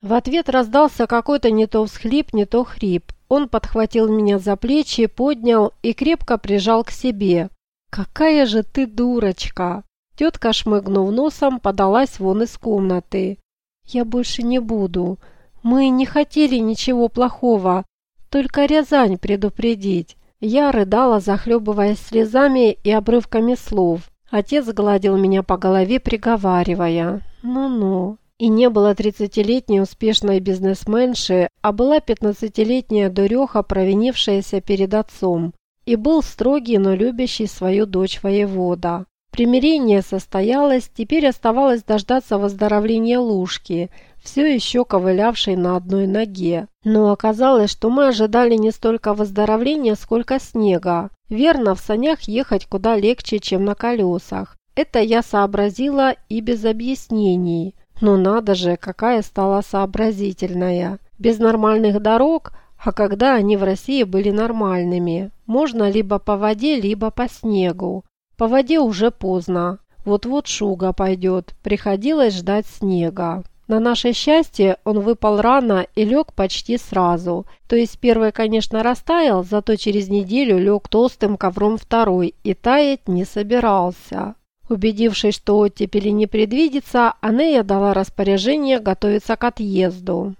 В ответ раздался какой-то не то всхлип, не то хрип. Он подхватил меня за плечи, поднял и крепко прижал к себе. «Какая же ты дурочка!» Тетка, шмыгнув носом, подалась вон из комнаты. «Я больше не буду. Мы не хотели ничего плохого, только Рязань предупредить». Я рыдала, захлебываясь слезами и обрывками слов. Отец гладил меня по голове, приговаривая «Ну-ну». И не было тридцатилетней успешной бизнесменши, а была пятнадцатилетняя дуреха, провинившаяся перед отцом. И был строгий, но любящий свою дочь воевода. Примирение состоялось, теперь оставалось дождаться выздоровления Лужки, все еще ковылявшей на одной ноге. Но оказалось, что мы ожидали не столько выздоровления, сколько снега. Верно, в санях ехать куда легче, чем на колесах. Это я сообразила и без объяснений. Но надо же, какая стала сообразительная. Без нормальных дорог, а когда они в России были нормальными, можно либо по воде, либо по снегу. По воде уже поздно. Вот-вот шуга пойдет. Приходилось ждать снега. На наше счастье он выпал рано и лег почти сразу. То есть первый, конечно, растаял, зато через неделю лег толстым ковром второй и таять не собирался. Убедившись, что оттепели не предвидится, Анея дала распоряжение готовиться к отъезду.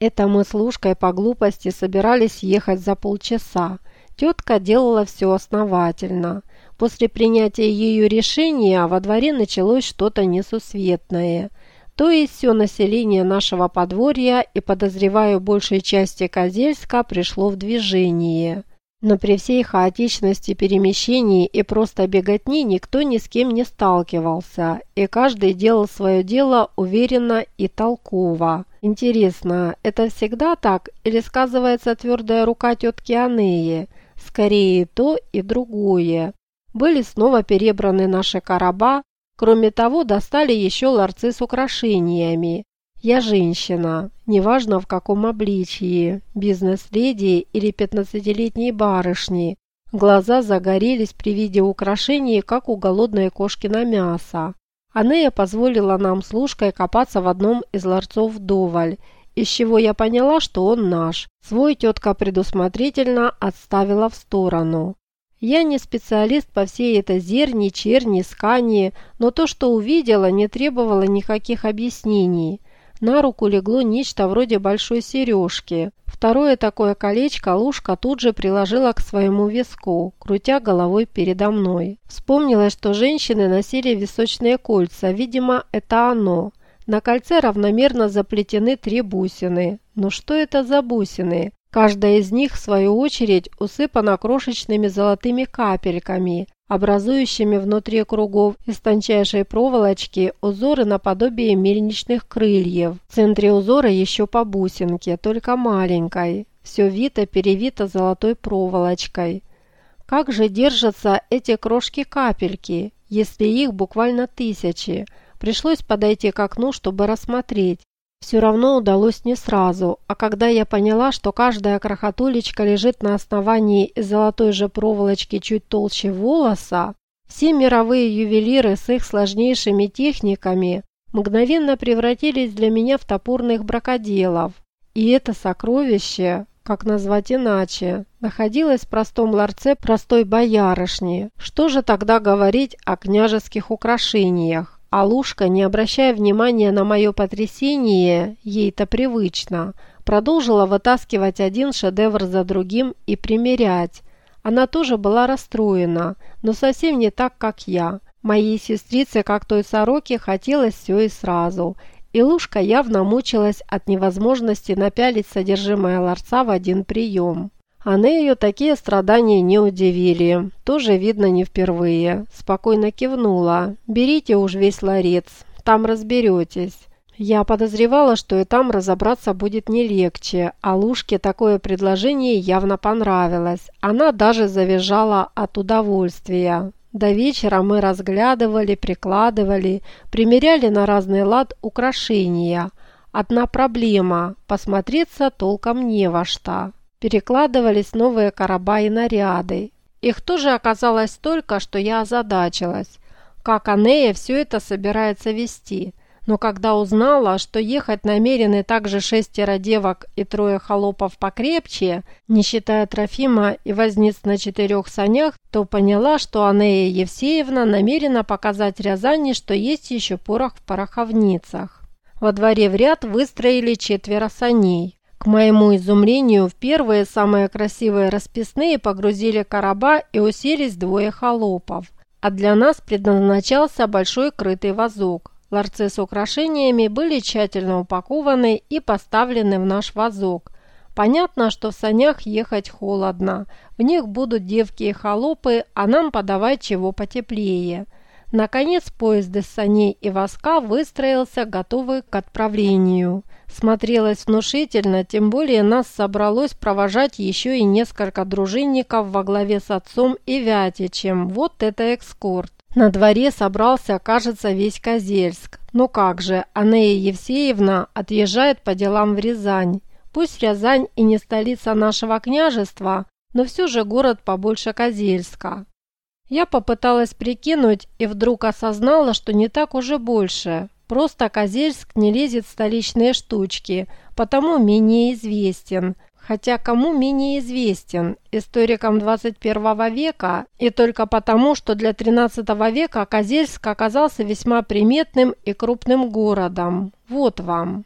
Это мы с Лужкой по глупости собирались ехать за полчаса. Тетка делала все основательно. После принятия ее решения во дворе началось что-то несусветное. То есть все население нашего подворья и, подозреваю, большей части Козельска пришло в движение. Но при всей хаотичности перемещений и просто беготни никто ни с кем не сталкивался, и каждый делал свое дело уверенно и толково. Интересно, это всегда так или сказывается твердая рука тетки Анеи? Скорее то, и другое. Были снова перебраны наши короба, кроме того достали еще ларцы с украшениями. Я женщина, неважно в каком обличии, бизнес-леди или пятнадцатилетней барышни. Глаза загорелись при виде украшений, как у голодной кошки на мясо. Анея позволила нам с Лужкой копаться в одном из ларцов вдоволь, из чего я поняла, что он наш. Свой тетка предусмотрительно отставила в сторону. Я не специалист по всей этой зерни, черни, скани, но то, что увидела, не требовало никаких объяснений. На руку легло нечто вроде большой сережки. Второе такое колечко Лушка тут же приложила к своему виску, крутя головой передо мной. Вспомнилось, что женщины носили височные кольца, видимо, это оно. На кольце равномерно заплетены три бусины. Но что это за бусины? Каждая из них, в свою очередь, усыпана крошечными золотыми капельками, образующими внутри кругов из тончайшей проволочки узоры наподобие мельничных крыльев. В центре узора еще по бусинке, только маленькой. Все вито-перевито золотой проволочкой. Как же держатся эти крошки-капельки, если их буквально тысячи? Пришлось подойти к окну, чтобы рассмотреть все равно удалось не сразу, а когда я поняла, что каждая крохотулечка лежит на основании золотой же проволочки чуть толще волоса, все мировые ювелиры с их сложнейшими техниками мгновенно превратились для меня в топорных бракоделов. И это сокровище, как назвать иначе, находилось в простом ларце простой боярышни. Что же тогда говорить о княжеских украшениях? Алушка, не обращая внимания на мое потрясение, ей-то привычно, продолжила вытаскивать один шедевр за другим и примерять. Она тоже была расстроена, но совсем не так, как я. Моей сестрице, как той сороке, хотелось все и сразу. И Лушка явно мучилась от невозможности напялить содержимое ларца в один прием. Анею такие страдания не удивили. Тоже видно не впервые. Спокойно кивнула. «Берите уж весь ларец. Там разберетесь». Я подозревала, что и там разобраться будет не легче, а Лушке такое предложение явно понравилось. Она даже завизжала от удовольствия. До вечера мы разглядывали, прикладывали, примеряли на разный лад украшения. Одна проблема – посмотреться толком не во что перекладывались новые короба и наряды. Их тоже оказалось столько, что я озадачилась. Как Анея все это собирается вести? но когда узнала, что ехать намерены также шестеро девок и трое холопов покрепче, не считая Трофима и возниц на четырех санях, то поняла, что Анея Евсеевна намерена показать Рязани, что есть еще порох в пороховницах. Во дворе в ряд выстроили четверо саней. К моему изумлению, в первые самые красивые расписные погрузили короба и уселись двое холопов. А для нас предназначался большой крытый вазок. Ларцы с украшениями были тщательно упакованы и поставлены в наш вазок. Понятно, что в санях ехать холодно. В них будут девки и холопы, а нам подавать чего потеплее. Наконец поезд из саней и воска выстроился, готовый к отправлению. Смотрелось внушительно, тем более нас собралось провожать еще и несколько дружинников во главе с отцом и Вятичем. Вот это экскорт. На дворе собрался, кажется, весь Козельск. Но как же, Анея Евсеевна отъезжает по делам в Рязань. Пусть Рязань и не столица нашего княжества, но все же город побольше Козельска. Я попыталась прикинуть и вдруг осознала, что не так уже больше. Просто Козельск не лезет в столичные штучки, потому менее известен. Хотя кому менее известен? Историкам 21 века и только потому, что для 13 века Козельск оказался весьма приметным и крупным городом. Вот вам.